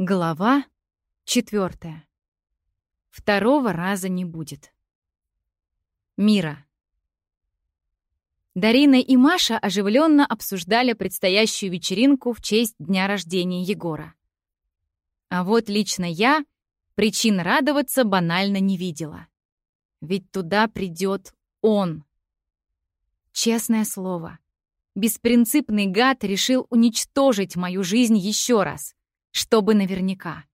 Глава четвертая. Второго раза не будет. Мира. Дарина и Маша оживленно обсуждали предстоящую вечеринку в честь дня рождения Егора. А вот лично я причин радоваться банально не видела. Ведь туда придет он. Честное слово, беспринципный гад решил уничтожить мою жизнь еще раз чтобы наверняка.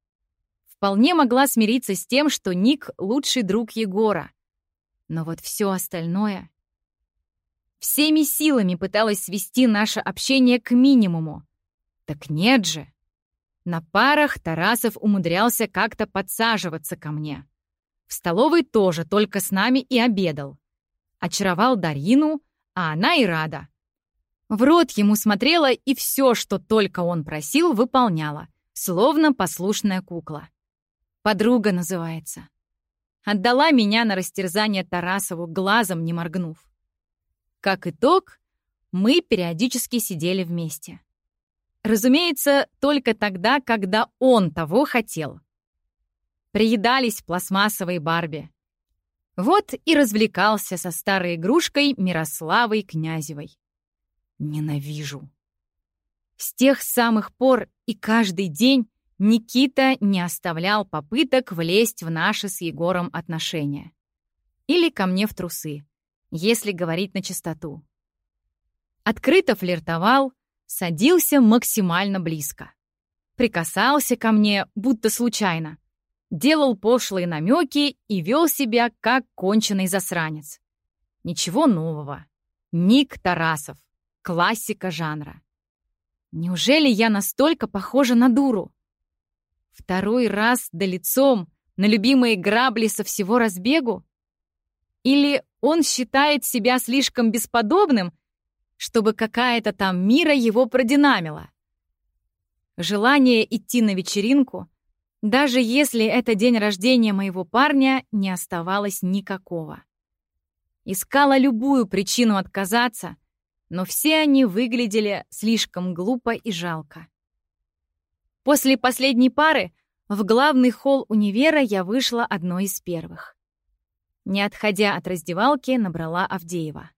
Вполне могла смириться с тем, что Ник — лучший друг Егора. Но вот все остальное... Всеми силами пыталась свести наше общение к минимуму. Так нет же. На парах Тарасов умудрялся как-то подсаживаться ко мне. В столовой тоже только с нами и обедал. Очаровал Дарину, а она и рада. В рот ему смотрела и все, что только он просил, выполняла словно послушная кукла. Подруга называется. Отдала меня на растерзание Тарасову, глазом не моргнув. Как итог, мы периодически сидели вместе. Разумеется, только тогда, когда он того хотел. Приедались пластмассовой Барби. Вот и развлекался со старой игрушкой Мирославой Князевой. Ненавижу. С тех самых пор и каждый день Никита не оставлял попыток влезть в наши с Егором отношения. Или ко мне в трусы, если говорить на чистоту. Открыто флиртовал, садился максимально близко. Прикасался ко мне, будто случайно. Делал пошлые намеки и вел себя, как конченый засранец. Ничего нового. Ник Тарасов. Классика жанра. Неужели я настолько похожа на дуру? Второй раз да лицом на любимые грабли со всего разбегу? Или он считает себя слишком бесподобным, чтобы какая-то там мира его продинамила? Желание идти на вечеринку, даже если это день рождения моего парня, не оставалось никакого. Искала любую причину отказаться — но все они выглядели слишком глупо и жалко. После последней пары в главный холл универа я вышла одной из первых. Не отходя от раздевалки, набрала Авдеева.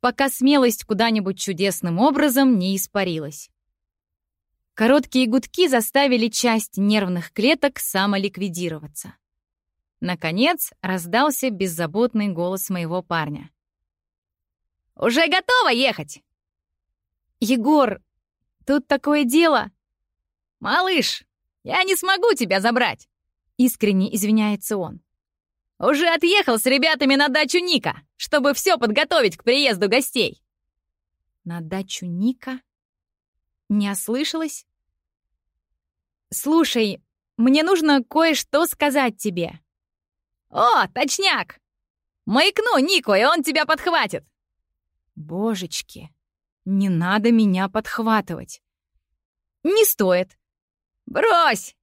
Пока смелость куда-нибудь чудесным образом не испарилась. Короткие гудки заставили часть нервных клеток самоликвидироваться. Наконец раздался беззаботный голос моего парня. Уже готова ехать?» «Егор, тут такое дело!» «Малыш, я не смогу тебя забрать!» Искренне извиняется он. «Уже отъехал с ребятами на дачу Ника, чтобы все подготовить к приезду гостей!» «На дачу Ника?» Не ослышалась? «Слушай, мне нужно кое-что сказать тебе». «О, точняк! Маякну Нику, и он тебя подхватит!» Божечки, не надо меня подхватывать. Не стоит. Брось!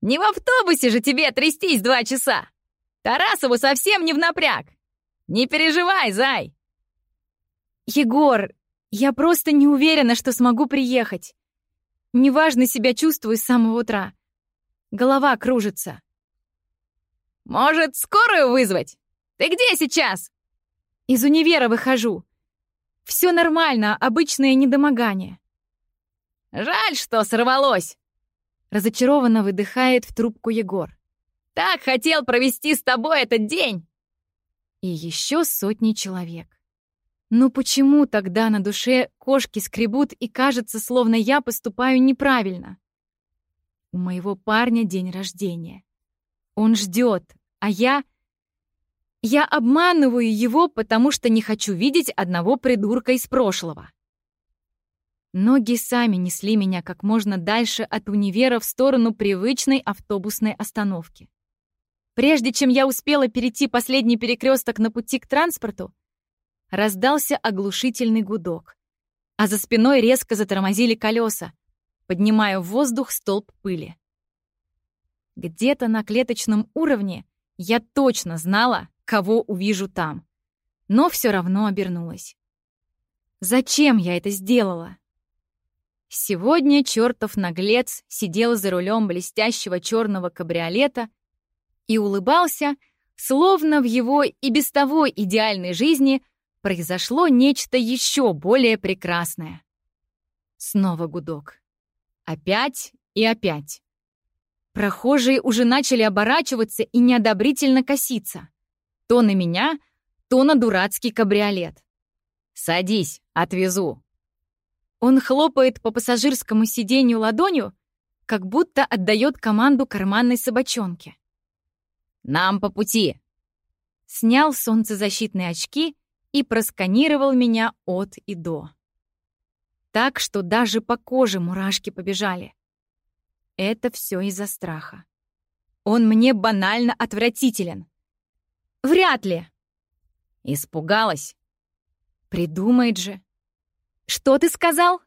Не в автобусе же тебе трястись два часа. Тарасову совсем не в напряг. Не переживай, зай. Егор, я просто не уверена, что смогу приехать. Неважно себя чувствую с самого утра. Голова кружится. Может, скорую вызвать? Ты где сейчас? Из универа выхожу. Все нормально, обычное недомогание. Жаль, что сорвалось. Разочарованно выдыхает в трубку Егор. Так хотел провести с тобой этот день. И еще сотни человек. Ну почему тогда на душе кошки скребут и кажется, словно я поступаю неправильно? У моего парня день рождения. Он ждет, а я я обманываю его, потому что не хочу видеть одного придурка из прошлого. Ноги сами несли меня как можно дальше от универа в сторону привычной автобусной остановки. Прежде чем я успела перейти последний перекресток на пути к транспорту, раздался оглушительный гудок, а за спиной резко затормозили колеса, поднимая в воздух столб пыли. Где-то на клеточном уровне я точно знала, кого увижу там. Но все равно обернулась. Зачем я это сделала? Сегодня чертов наглец сидел за рулем блестящего черного кабриолета и улыбался, словно в его и без того идеальной жизни произошло нечто еще более прекрасное. Снова гудок. Опять и опять. Прохожие уже начали оборачиваться и неодобрительно коситься. То на меня, то на дурацкий кабриолет. «Садись, отвезу», он хлопает по пассажирскому сиденью ладонью, как будто отдает команду карманной собачонке. «Нам по пути!» Снял солнцезащитные очки и просканировал меня от и до. Так, что даже по коже мурашки побежали. Это все из-за страха. Он мне банально отвратителен. Вряд ли. Испугалась. Придумает же. «Что ты сказал?»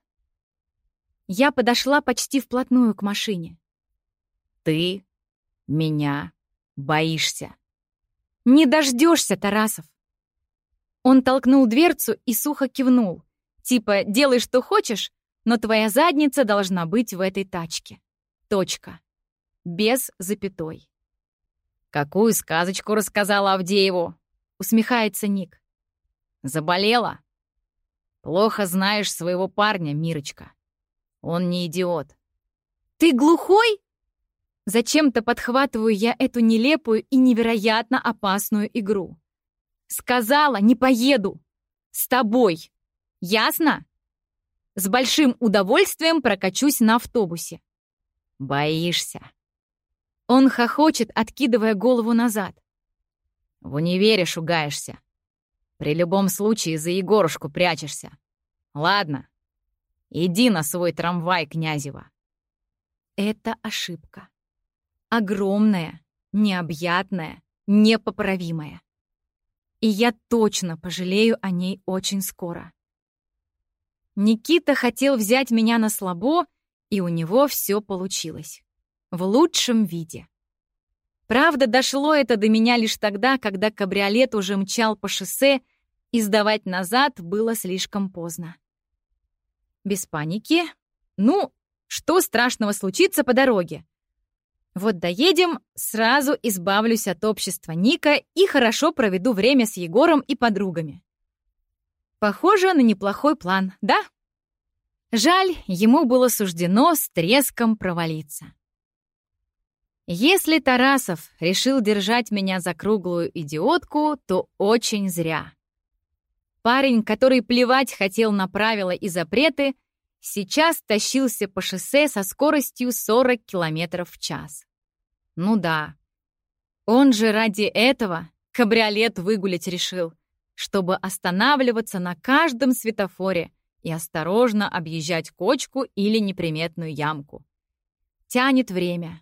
Я подошла почти вплотную к машине. «Ты меня боишься». «Не дождешься, Тарасов!» Он толкнул дверцу и сухо кивнул. Типа, делай, что хочешь, но твоя задница должна быть в этой тачке. Точка. Без запятой. «Какую сказочку рассказала Авдееву?» — усмехается Ник. «Заболела?» Плохо знаешь своего парня, Мирочка. Он не идиот. Ты глухой? Зачем-то подхватываю я эту нелепую и невероятно опасную игру. Сказала, не поеду. С тобой. Ясно? С большим удовольствием прокачусь на автобусе. Боишься. Он хохочет, откидывая голову назад. В универе шугаешься. При любом случае за Егорушку прячешься. Ладно, иди на свой трамвай, Князева. Это ошибка. Огромная, необъятная, непоправимая. И я точно пожалею о ней очень скоро. Никита хотел взять меня на слабо, и у него все получилось. В лучшем виде. Правда, дошло это до меня лишь тогда, когда кабриолет уже мчал по шоссе, и сдавать назад было слишком поздно. Без паники. Ну, что страшного случится по дороге? Вот доедем, сразу избавлюсь от общества Ника и хорошо проведу время с Егором и подругами. Похоже на неплохой план, да? Жаль, ему было суждено с треском провалиться. Если Тарасов решил держать меня за круглую идиотку, то очень зря. Парень, который плевать хотел на правила и запреты, сейчас тащился по шоссе со скоростью 40 км в час. Ну да. Он же ради этого кабриолет выгулять решил, чтобы останавливаться на каждом светофоре и осторожно объезжать кочку или неприметную ямку. Тянет время.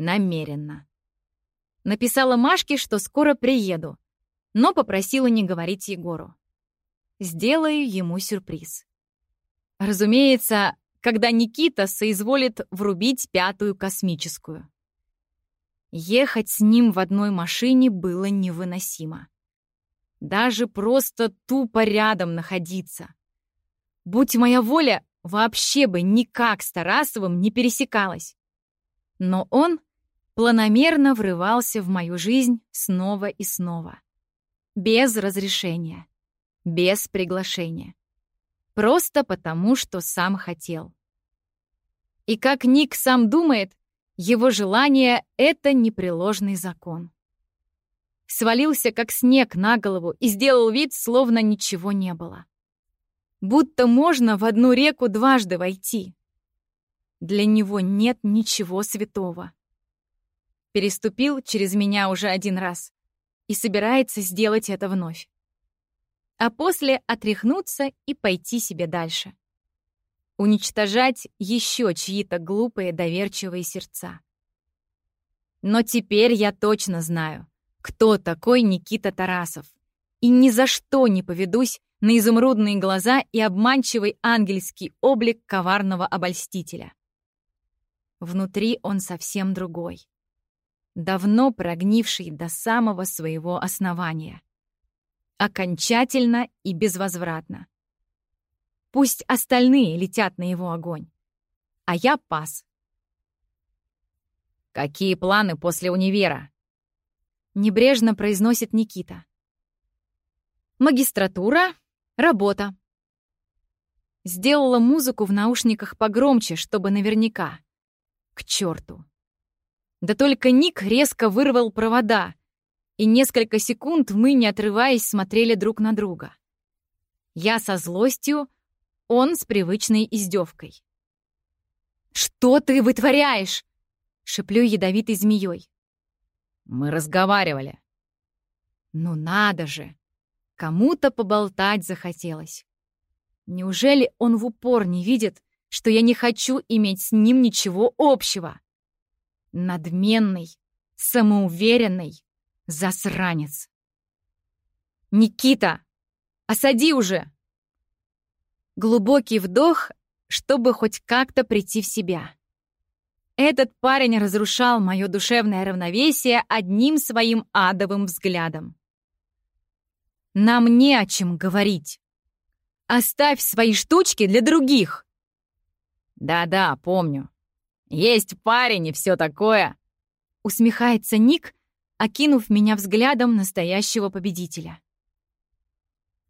Намеренно. Написала Машке, что скоро приеду, но попросила не говорить Егору. Сделаю ему сюрприз. Разумеется, когда Никита соизволит врубить пятую космическую. Ехать с ним в одной машине было невыносимо. Даже просто тупо рядом находиться. Будь моя воля, вообще бы никак с Тарасовым не пересекалась. Но он планомерно врывался в мою жизнь снова и снова. Без разрешения, без приглашения. Просто потому, что сам хотел. И как Ник сам думает, его желание — это непреложный закон. Свалился как снег на голову и сделал вид, словно ничего не было. Будто можно в одну реку дважды войти. Для него нет ничего святого переступил через меня уже один раз и собирается сделать это вновь. А после отряхнуться и пойти себе дальше. Уничтожать еще чьи-то глупые доверчивые сердца. Но теперь я точно знаю, кто такой Никита Тарасов. И ни за что не поведусь на изумрудные глаза и обманчивый ангельский облик коварного обольстителя. Внутри он совсем другой давно прогнивший до самого своего основания. Окончательно и безвозвратно. Пусть остальные летят на его огонь. а я пас. «Какие планы после универа?» Небрежно произносит Никита. Магистратура, работа. Сделала музыку в наушниках погромче, чтобы наверняка. К черту. Да только Ник резко вырвал провода, и несколько секунд мы, не отрываясь, смотрели друг на друга. Я со злостью, он с привычной издевкой. «Что ты вытворяешь?» — шеплю ядовитой змеей. «Мы разговаривали». «Ну надо же! Кому-то поболтать захотелось. Неужели он в упор не видит, что я не хочу иметь с ним ничего общего? Надменный, самоуверенный, засранец. «Никита, осади уже!» Глубокий вдох, чтобы хоть как-то прийти в себя. Этот парень разрушал мое душевное равновесие одним своим адовым взглядом. Нам не о чем говорить. Оставь свои штучки для других. Да-да, помню. Есть парень и все такое. Усмехается Ник, окинув меня взглядом настоящего победителя.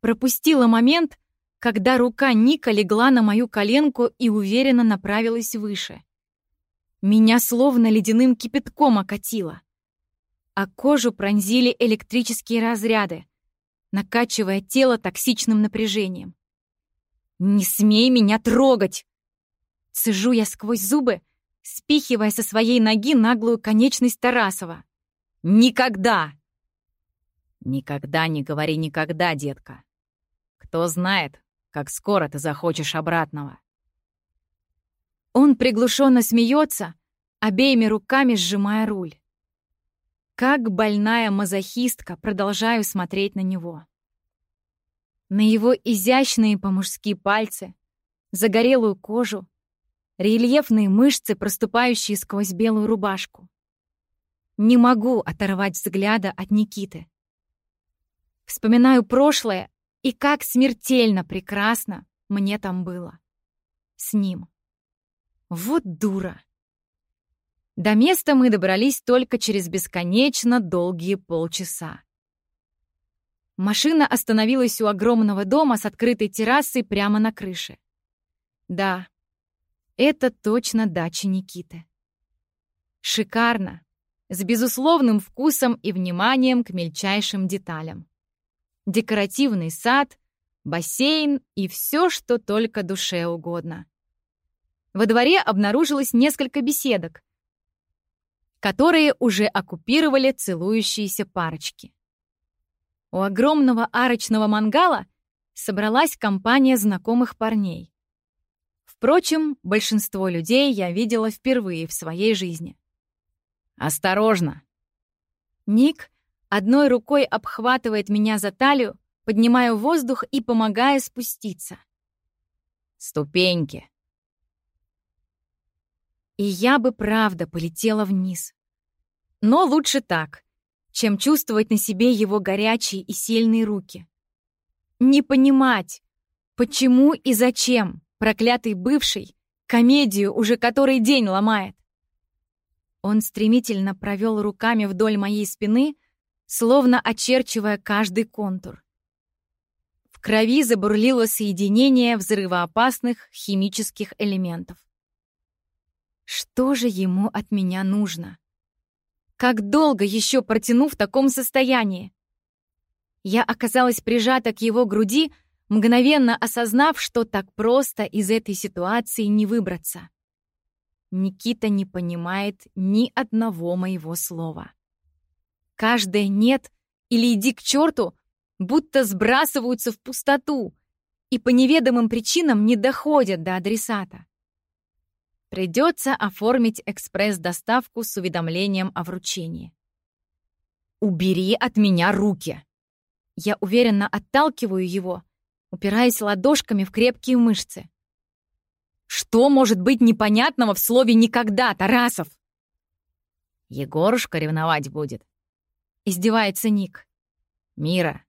Пропустила момент, когда рука Ника легла на мою коленку и уверенно направилась выше. Меня словно ледяным кипятком окатило, а кожу пронзили электрические разряды, накачивая тело токсичным напряжением. «Не смей меня трогать!» Цежу я сквозь зубы, спихивая со своей ноги наглую конечность Тарасова. «Никогда!» «Никогда не говори никогда, детка. Кто знает, как скоро ты захочешь обратного». Он приглушенно смеется, обеими руками сжимая руль. Как больная мазохистка продолжаю смотреть на него на его изящные по-мужски пальцы, загорелую кожу, рельефные мышцы, проступающие сквозь белую рубашку. Не могу оторвать взгляда от Никиты. Вспоминаю прошлое и как смертельно прекрасно мне там было. С ним. Вот дура. До места мы добрались только через бесконечно долгие полчаса. Машина остановилась у огромного дома с открытой террасой прямо на крыше. Да, это точно дача Никиты. Шикарно, с безусловным вкусом и вниманием к мельчайшим деталям. Декоративный сад, бассейн и все, что только душе угодно. Во дворе обнаружилось несколько беседок, которые уже оккупировали целующиеся парочки. У огромного арочного мангала собралась компания знакомых парней. Впрочем, большинство людей я видела впервые в своей жизни. «Осторожно!» Ник одной рукой обхватывает меня за талию, поднимая воздух и помогая спуститься. «Ступеньки!» И я бы правда полетела вниз. Но лучше так, чем чувствовать на себе его горячие и сильные руки. Не понимать, почему и зачем проклятый бывший комедию уже который день ломает. Он стремительно провел руками вдоль моей спины, словно очерчивая каждый контур. В крови забурлило соединение взрывоопасных химических элементов. Что же ему от меня нужно? Как долго еще протяну в таком состоянии? Я оказалась прижата к его груди, мгновенно осознав, что так просто из этой ситуации не выбраться. Никита не понимает ни одного моего слова. Каждое «нет» или «иди к черту» будто сбрасываются в пустоту и по неведомым причинам не доходят до адресата. Придется оформить экспресс-доставку с уведомлением о вручении. «Убери от меня руки!» Я уверенно отталкиваю его, упираясь ладошками в крепкие мышцы. «Что может быть непонятного в слове «никогда», Тарасов?» «Егорушка ревновать будет», — издевается Ник. «Мира,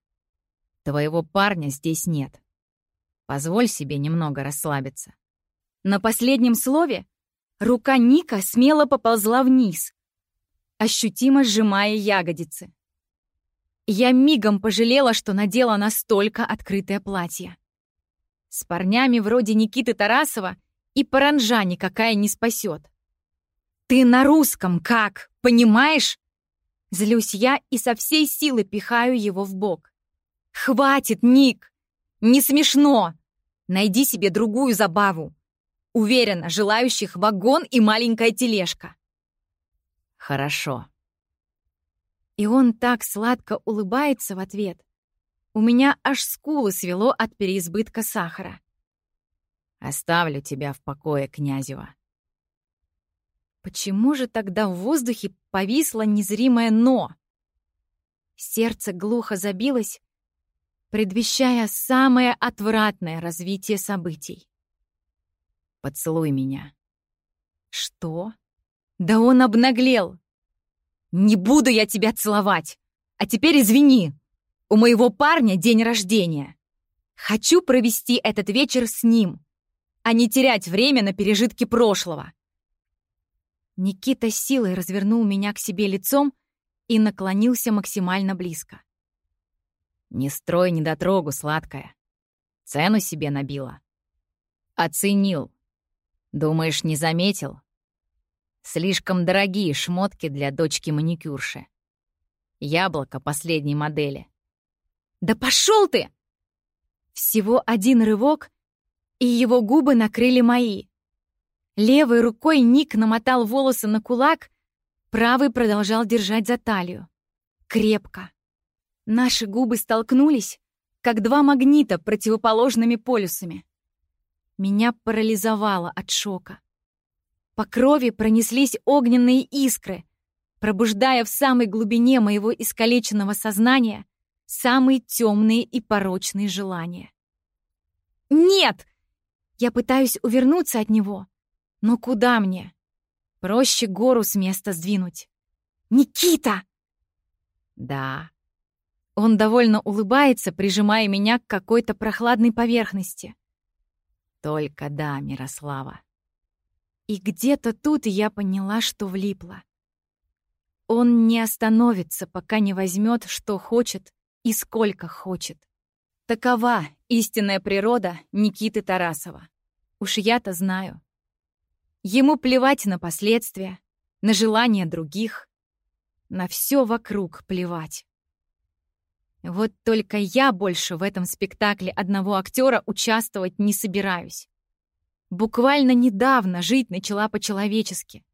твоего парня здесь нет. Позволь себе немного расслабиться». На последнем слове Рука Ника смело поползла вниз, ощутимо сжимая ягодицы. Я мигом пожалела, что надела настолько открытое платье. С парнями вроде Никиты Тарасова и паранжа никакая не спасет. «Ты на русском как, понимаешь?» Злюсь я и со всей силы пихаю его в бок. «Хватит, Ник! Не смешно! Найди себе другую забаву. Уверена, желающих вагон и маленькая тележка». «Хорошо». И он так сладко улыбается в ответ. У меня аж скулы свело от переизбытка сахара. «Оставлю тебя в покое, Князева». Почему же тогда в воздухе повисло незримое «но»? Сердце глухо забилось, предвещая самое отвратное развитие событий. «Поцелуй меня». «Что? Да он обнаглел!» «Не буду я тебя целовать! А теперь извини! У моего парня день рождения! Хочу провести этот вечер с ним, а не терять время на пережитки прошлого!» Никита силой развернул меня к себе лицом и наклонился максимально близко. «Не строй недотрогу, сладкая. Цену себе набила. Оценил. Думаешь, не заметил? Слишком дорогие шмотки для дочки маникюрши. Яблоко последней модели. «Да пошел ты!» Всего один рывок, и его губы накрыли мои. Левой рукой Ник намотал волосы на кулак, правый продолжал держать за талию. Крепко. Наши губы столкнулись, как два магнита противоположными полюсами. Меня парализовало от шока. По крови пронеслись огненные искры, пробуждая в самой глубине моего искалеченного сознания самые темные и порочные желания. «Нет!» Я пытаюсь увернуться от него, но куда мне? Проще гору с места сдвинуть. «Никита!» «Да». Он довольно улыбается, прижимая меня к какой-то прохладной поверхности. «Только да, Мирослава». И где-то тут я поняла, что влипла. Он не остановится, пока не возьмет, что хочет и сколько хочет. Такова истинная природа Никиты Тарасова. Уж я-то знаю. Ему плевать на последствия, на желания других, на все вокруг плевать. Вот только я больше в этом спектакле одного актера участвовать не собираюсь. Буквально недавно жить начала по-человечески.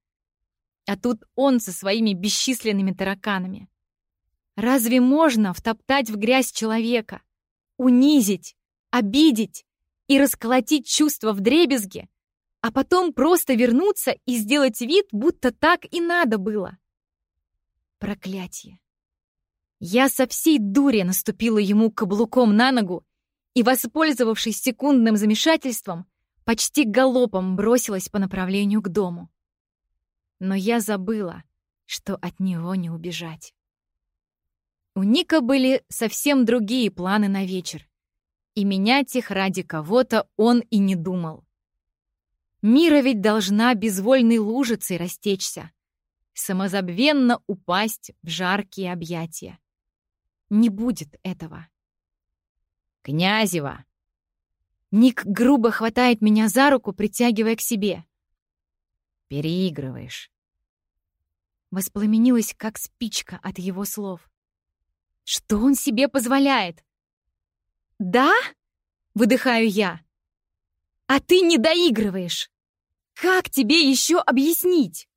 А тут он со своими бесчисленными тараканами. Разве можно втоптать в грязь человека, унизить, обидеть и расколотить чувства в дребезге, а потом просто вернуться и сделать вид, будто так и надо было. Проклятие. Я со всей дури наступила ему каблуком на ногу и, воспользовавшись секундным замешательством, почти галопом бросилась по направлению к дому. Но я забыла, что от него не убежать. У Ника были совсем другие планы на вечер, и менять их ради кого-то он и не думал. Мира ведь должна безвольной лужицей растечься, самозабвенно упасть в жаркие объятия. Не будет этого. «Князева!» Ник грубо хватает меня за руку, притягивая к себе. «Переигрываешь». Воспламенилась, как спичка от его слов. Что он себе позволяет? «Да?» — выдыхаю я. «А ты не доигрываешь!» Как тебе еще объяснить?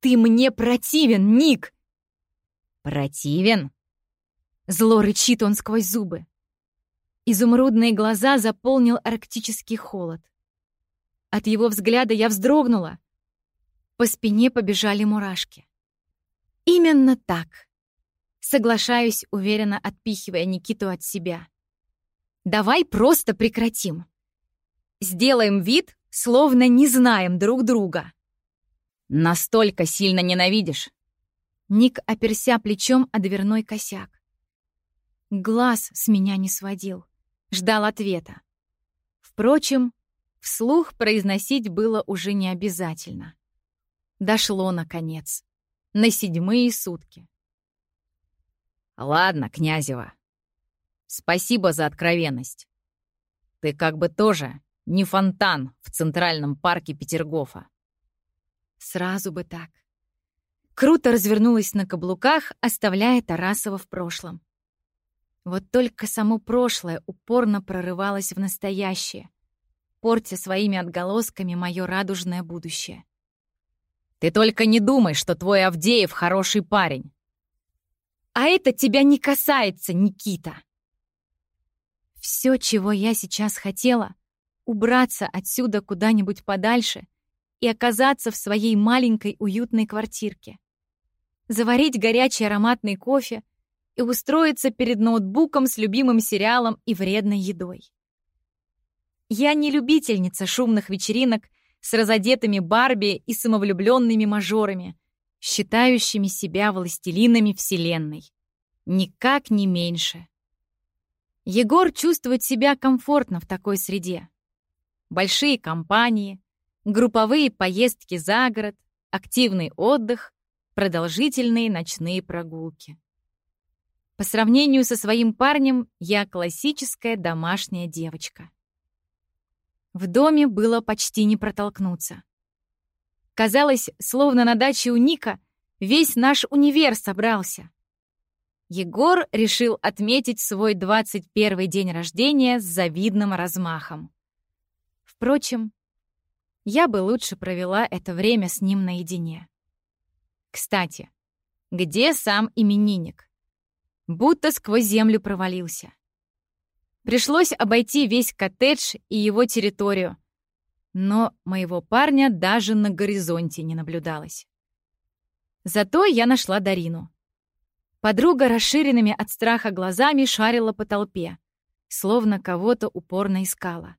Ты мне противен, Ник!» «Противен?» Зло рычит он сквозь зубы. Изумрудные глаза заполнил арктический холод. От его взгляда я вздрогнула. По спине побежали мурашки. Именно так. Соглашаюсь, уверенно отпихивая Никиту от себя. Давай просто прекратим. Сделаем вид, словно не знаем друг друга. Настолько сильно ненавидишь? Ник оперся плечом о дверной косяк. Глаз с меня не сводил, ждал ответа. Впрочем, вслух произносить было уже не обязательно. Дошло, наконец. На седьмые сутки. Ладно, Князева. Спасибо за откровенность. Ты как бы тоже не фонтан в Центральном парке Петергофа. Сразу бы так. Круто развернулась на каблуках, оставляя Тарасова в прошлом. Вот только само прошлое упорно прорывалось в настоящее, портя своими отголосками мое радужное будущее. «Ты только не думай, что твой Авдеев хороший парень!» «А это тебя не касается, Никита!» Все, чего я сейчас хотела — убраться отсюда куда-нибудь подальше и оказаться в своей маленькой уютной квартирке. Заварить горячий ароматный кофе — и устроиться перед ноутбуком с любимым сериалом и вредной едой. Я не любительница шумных вечеринок с разодетыми Барби и самовлюбленными мажорами, считающими себя властелинами Вселенной. Никак не меньше. Егор чувствует себя комфортно в такой среде. Большие компании, групповые поездки за город, активный отдых, продолжительные ночные прогулки. По сравнению со своим парнем, я классическая домашняя девочка. В доме было почти не протолкнуться. Казалось, словно на даче у Ника весь наш универ собрался. Егор решил отметить свой 21 день рождения с завидным размахом. Впрочем, я бы лучше провела это время с ним наедине. Кстати, где сам именинник? Будто сквозь землю провалился. Пришлось обойти весь коттедж и его территорию, но моего парня даже на горизонте не наблюдалось. Зато я нашла Дарину. Подруга расширенными от страха глазами шарила по толпе, словно кого-то упорно искала.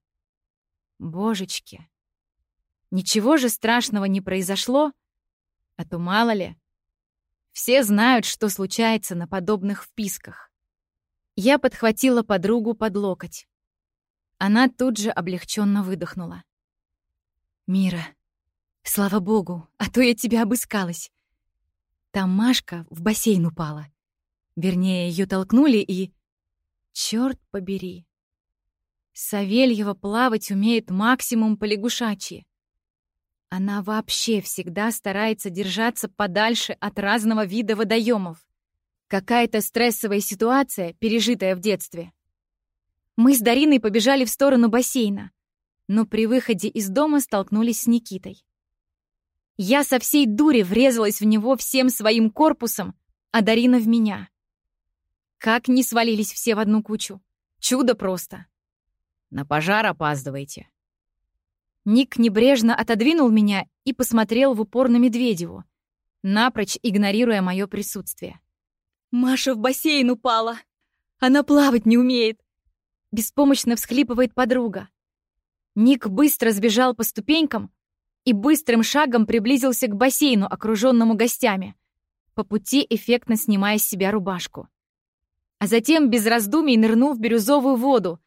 Божечки! Ничего же страшного не произошло, а то мало ли. Все знают, что случается на подобных вписках. Я подхватила подругу под локоть. Она тут же облегченно выдохнула. «Мира, слава богу, а то я тебя обыскалась. Там Машка в бассейн упала. Вернее, ее толкнули и... Черт побери. Савельева плавать умеет максимум по лягушачьи. Она вообще всегда старается держаться подальше от разного вида водоемов. Какая-то стрессовая ситуация, пережитая в детстве. Мы с Дариной побежали в сторону бассейна, но при выходе из дома столкнулись с Никитой. Я со всей дури врезалась в него всем своим корпусом, а Дарина в меня. Как не свалились все в одну кучу. Чудо просто. На пожар опаздываете. Ник небрежно отодвинул меня и посмотрел в упор на Медведеву, напрочь игнорируя мое присутствие. «Маша в бассейн упала! Она плавать не умеет!» Беспомощно всхлипывает подруга. Ник быстро сбежал по ступенькам и быстрым шагом приблизился к бассейну, окруженному гостями, по пути эффектно снимая с себя рубашку. А затем без раздумий нырнул в бирюзовую воду,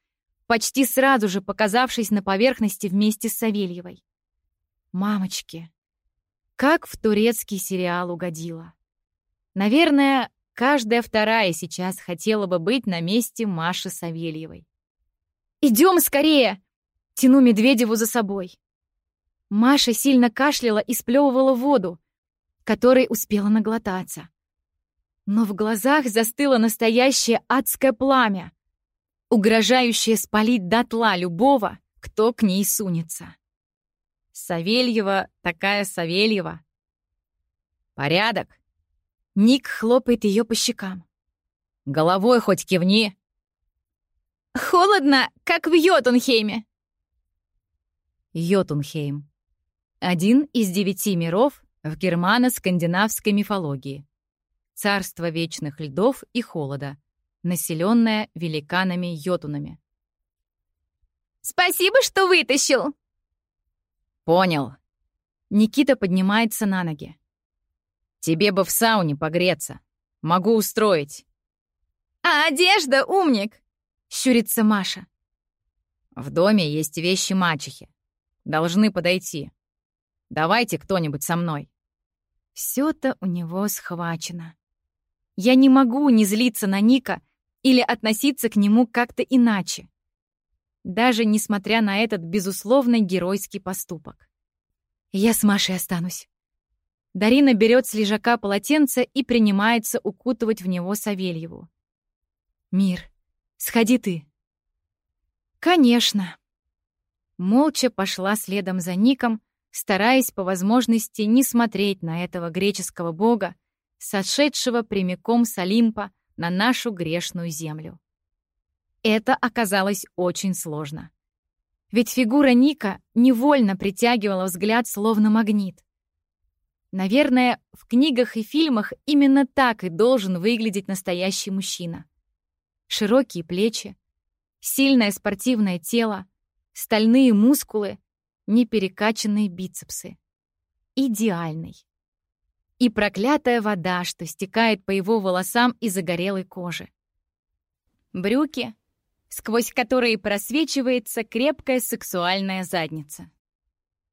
почти сразу же показавшись на поверхности вместе с Савельевой. Мамочки, как в турецкий сериал угодила. Наверное, каждая вторая сейчас хотела бы быть на месте Маши Савельевой. «Идем скорее!» — тяну Медведеву за собой. Маша сильно кашляла и сплевывала воду, которой успела наглотаться. Но в глазах застыло настоящее адское пламя угрожающая спалить дотла любого, кто к ней сунется. Савельева такая Савельева. Порядок. Ник хлопает ее по щекам. Головой хоть кивни. Холодно, как в Йотунхейме. Йотунхейм. Один из девяти миров в германо-скандинавской мифологии. Царство вечных льдов и холода, населенная великанами-йотунами. «Спасибо, что вытащил!» «Понял». Никита поднимается на ноги. «Тебе бы в сауне погреться. Могу устроить». «А одежда, умник!» — щурится Маша. «В доме есть вещи мачехи. Должны подойти. Давайте кто-нибудь со мной». Все-то у него схвачено. Я не могу не злиться на Ника или относиться к нему как-то иначе. Даже несмотря на этот, безусловно, геройский поступок. Я с Машей останусь. Дарина берет с лежака полотенце и принимается укутывать в него Савельеву. «Мир, сходи ты». «Конечно». Молча пошла следом за Ником, стараясь по возможности не смотреть на этого греческого бога, сошедшего прямиком с Олимпа на нашу грешную землю. Это оказалось очень сложно. Ведь фигура Ника невольно притягивала взгляд словно магнит. Наверное, в книгах и фильмах именно так и должен выглядеть настоящий мужчина. Широкие плечи, сильное спортивное тело, стальные мускулы, неперекачанные бицепсы. Идеальный. И проклятая вода, что стекает по его волосам и загорелой коже. Брюки, сквозь которые просвечивается крепкая сексуальная задница.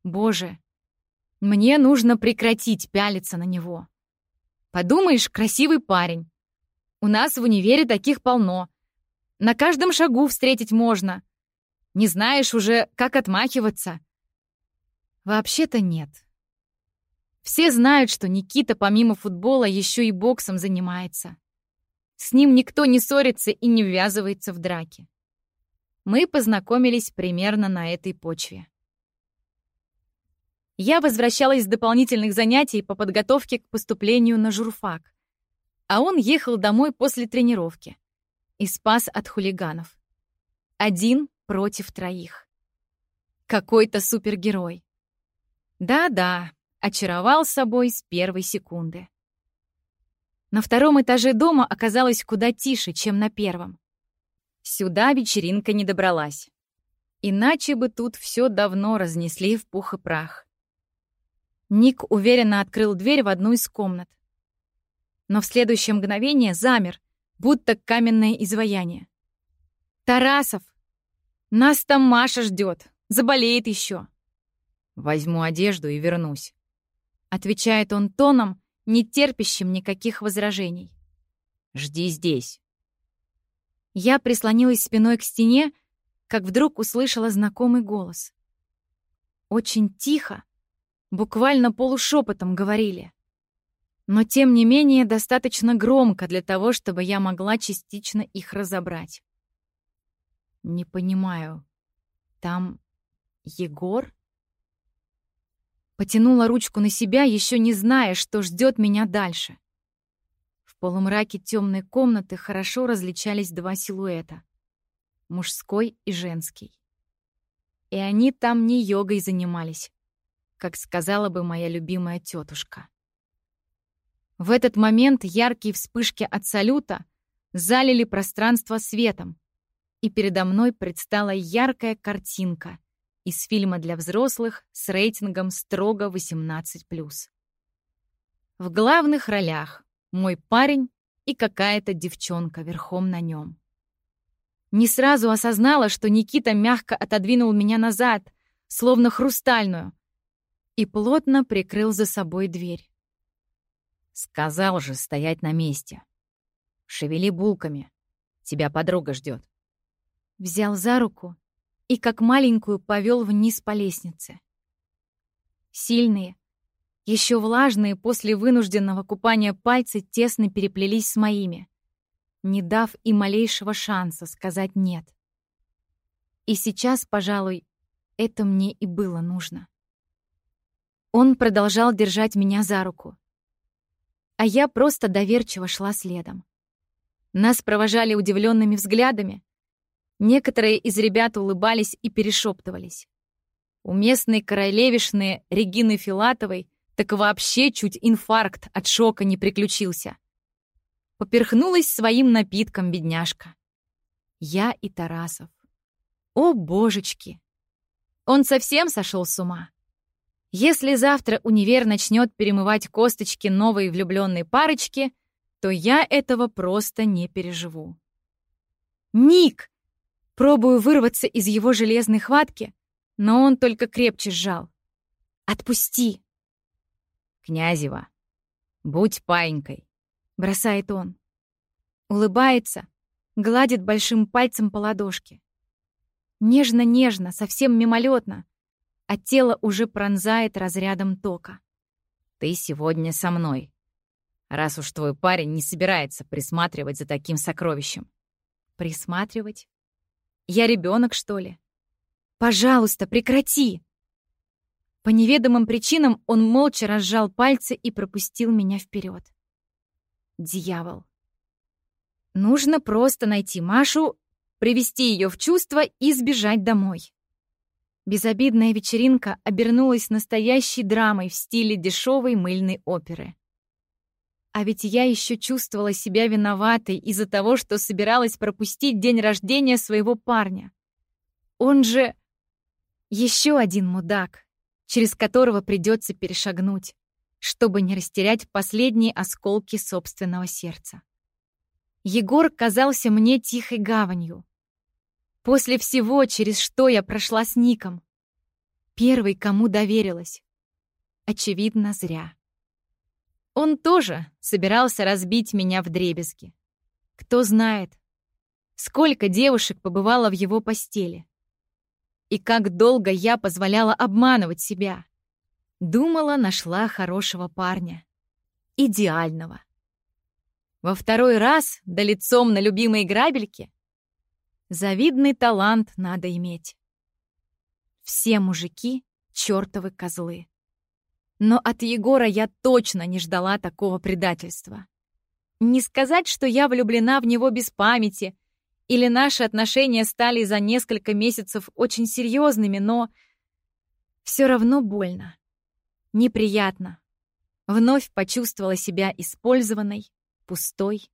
Боже, мне нужно прекратить пялиться на него. Подумаешь, красивый парень. У нас в универе таких полно. На каждом шагу встретить можно. Не знаешь уже, как отмахиваться. Вообще-то нет. Все знают, что Никита помимо футбола еще и боксом занимается. С ним никто не ссорится и не ввязывается в драки. Мы познакомились примерно на этой почве. Я возвращалась с дополнительных занятий по подготовке к поступлению на журфак, а он ехал домой после тренировки и спас от хулиганов. Один против троих. Какой-то супергерой. Да-да, очаровал собой с первой секунды. На втором этаже дома оказалось куда тише, чем на первом. Сюда вечеринка не добралась. Иначе бы тут все давно разнесли в пух и прах. Ник уверенно открыл дверь в одну из комнат. Но в следующее мгновение замер, будто каменное изваяние. «Тарасов! Нас там Маша ждет, заболеет еще!» «Возьму одежду и вернусь», — отвечает он тоном, не терпящим никаких возражений. «Жди здесь». Я прислонилась спиной к стене, как вдруг услышала знакомый голос. Очень тихо, буквально полушепотом говорили. Но тем не менее достаточно громко для того, чтобы я могла частично их разобрать. Не понимаю. Там Егор? Потянула ручку на себя, еще не зная, что ждет меня дальше. В полумраке темной комнаты хорошо различались два силуэта — мужской и женский. И они там не йогой занимались, как сказала бы моя любимая тетушка. В этот момент яркие вспышки от салюта залили пространство светом, и передо мной предстала яркая картинка из фильма для взрослых с рейтингом строго 18+. В главных ролях мой парень и какая-то девчонка верхом на нем. Не сразу осознала, что Никита мягко отодвинул меня назад, словно хрустальную, и плотно прикрыл за собой дверь. «Сказал же стоять на месте. Шевели булками. Тебя подруга ждет. Взял за руку и как маленькую повел вниз по лестнице. Сильные, еще влажные после вынужденного купания пальцы тесно переплелись с моими, не дав и малейшего шанса сказать «нет». И сейчас, пожалуй, это мне и было нужно. Он продолжал держать меня за руку. А я просто доверчиво шла следом. Нас провожали удивленными взглядами. Некоторые из ребят улыбались и перешептывались. У местной королевишны Регины Филатовой так вообще чуть инфаркт от шока не приключился. Поперхнулась своим напитком бедняжка. Я и Тарасов. О, божечки! Он совсем сошел с ума. Если завтра универ начнет перемывать косточки новой влюбленной парочки, то я этого просто не переживу. «Ник!» Пробую вырваться из его железной хватки, но он только крепче сжал. «Отпусти!» «Князева, «Будь паинькой», — бросает он. Улыбается, гладит большим пальцем по ладошке. Нежно-нежно, совсем мимолетно, а тело уже пронзает разрядом тока. «Ты сегодня со мной, раз уж твой парень не собирается присматривать за таким сокровищем». «Присматривать? Я ребенок, что ли? Пожалуйста, прекрати!» По неведомым причинам он молча разжал пальцы и пропустил меня вперед. Дьявол. Нужно просто найти Машу, привести ее в чувство и сбежать домой. Безобидная вечеринка обернулась настоящей драмой в стиле дешевой мыльной оперы. А ведь я еще чувствовала себя виноватой из-за того, что собиралась пропустить день рождения своего парня. Он же еще один мудак через которого придется перешагнуть, чтобы не растерять последние осколки собственного сердца. Егор казался мне тихой гаванью. После всего, через что я прошла с Ником. Первый, кому доверилась. Очевидно, зря. Он тоже собирался разбить меня в дребезги. Кто знает, сколько девушек побывало в его постели. И как долго я позволяла обманывать себя. Думала, нашла хорошего парня. Идеального. Во второй раз, да лицом на любимой грабельке, завидный талант надо иметь. Все мужики — чертовы козлы. Но от Егора я точно не ждала такого предательства. Не сказать, что я влюблена в него без памяти или наши отношения стали за несколько месяцев очень серьезными, но все равно больно. Неприятно. Вновь почувствовала себя использованной, пустой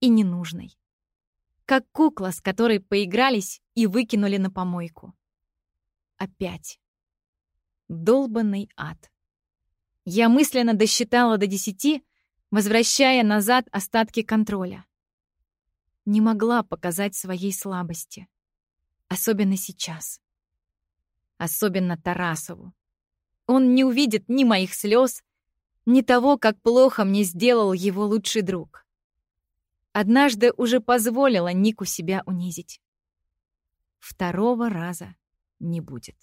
и ненужной. Как кукла, с которой поигрались и выкинули на помойку. Опять. Долбанный ад. Я мысленно досчитала до десяти, возвращая назад остатки контроля не могла показать своей слабости. Особенно сейчас. Особенно Тарасову. Он не увидит ни моих слез, ни того, как плохо мне сделал его лучший друг. Однажды уже позволила Нику себя унизить. Второго раза не будет.